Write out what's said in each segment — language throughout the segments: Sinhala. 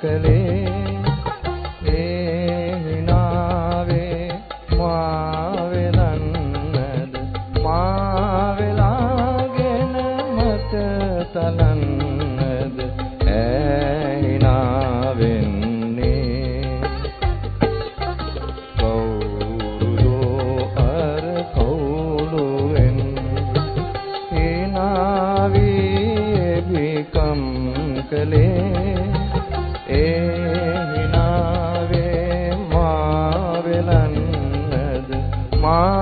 කලේ ඒ හිනාවේ මාවෙලන්නද මාවෙලාගෙන මත තලන්නද? ඈ හිනාවෙන්නේ කවුරුදෝ අර කවුලුවෙන් හිනාවේ බිකම් කලේ නන්නද මා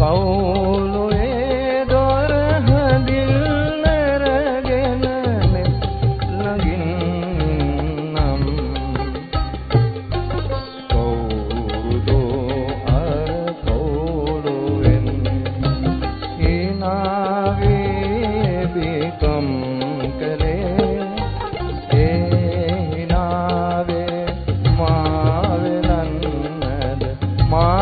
පවුලේ දොර හඳිල් නරගෙන ළඟින්නම් කවුරුදෝ අර කවුරුෙන් ඊනාවේ බිකම් කරේ ඒ නාවේ මාවෙලන්නද මා